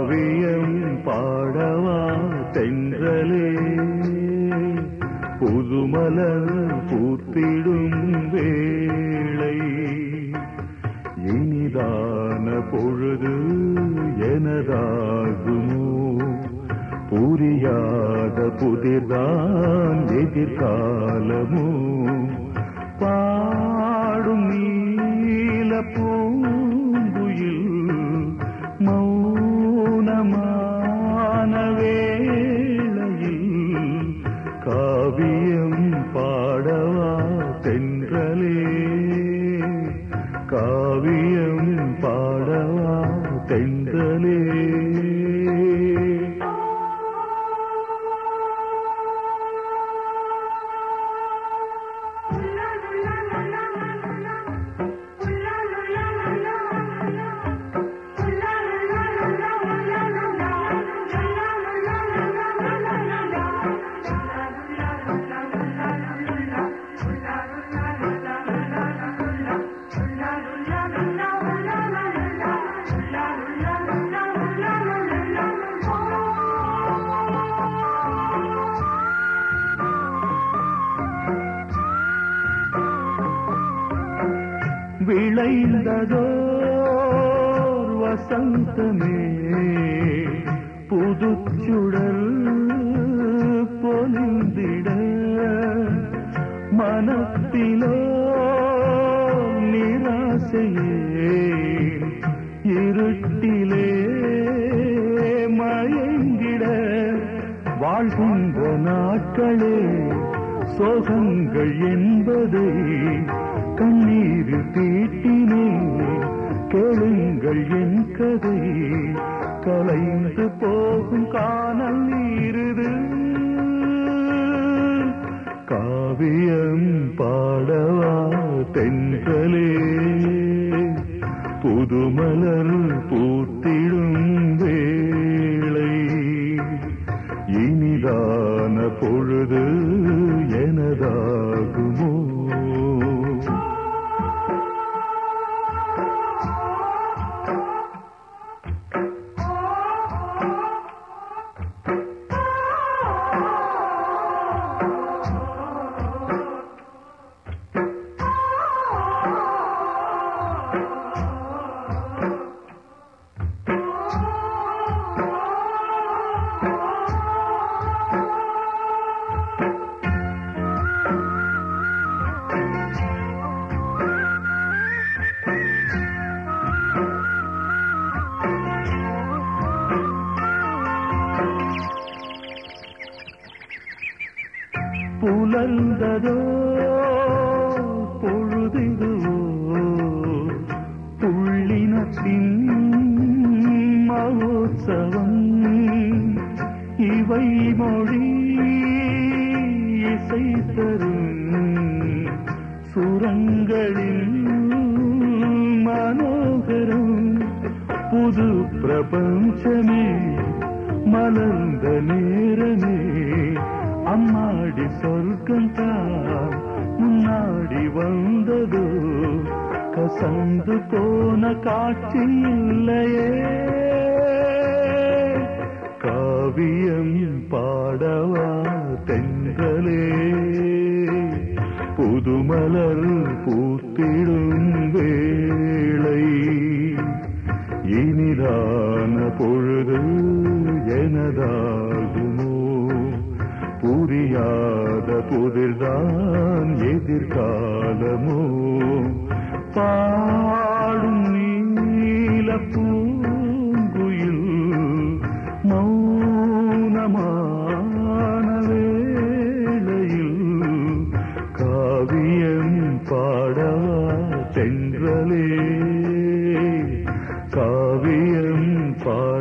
காவியம் பாடவா தென்றலே. புதுமலர் பூத்திடும் வேளை. இனிதான பொழுது எனதாகுமோ? புரியாத புதிர்தான் எதிர்காலமோ? பா காவியம் பாடவா தென்றலே. காவியம் பாடவா தென்றலே. விளைந்ததோர் வசந்தமே. புதுச்சுடல் பொலிந்திட மனத்திலோ நிராசையே. இருட்டிலே மயங்கிட வாழ்கின்ற நாட்களே. சோகங்கள் என்பதை கண்ணீர் தீட்டினே. கேளுங்கள் என் கதை. கலைந்து போகும் காணல் நீருது. காவியம் பாடவா தென்றலே. புதுமலர் வந்ததோ? பொழுதிதுவோ புள்ளினத்தின் மகோத்சவம். இவை மொழி இசை தரும் சுரங்களில் மனோகரம். புது பிரபஞ்சமே மலர்ந்த நேரமே அம்மாடி சொர்க்கம் தான் முன்னாடி வந்ததோ. கசந்து போன காட்சி இல்லையே. காவியம் பாடவா தென்றலே. புதுமலர் பூத்திடும் வேளை. இனிதான பொழுது எனதாகுமோ புரியாத புதிர்தான் எதிர்காலமோ? பாடும் நீல பூங்குயில் மௌனமான வேளையில் காவியம் பாடவா தென்றலே. காவியம் பாட